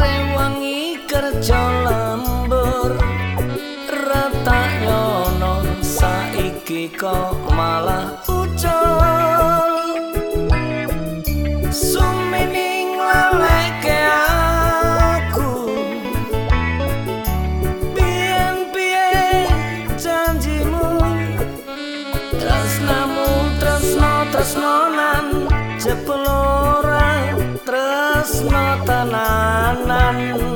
rewangi kerja lembur. Rata nyono saiki kok malah tresnonan jepulora tresno tenanan tresno tresnonan jebul tresno time.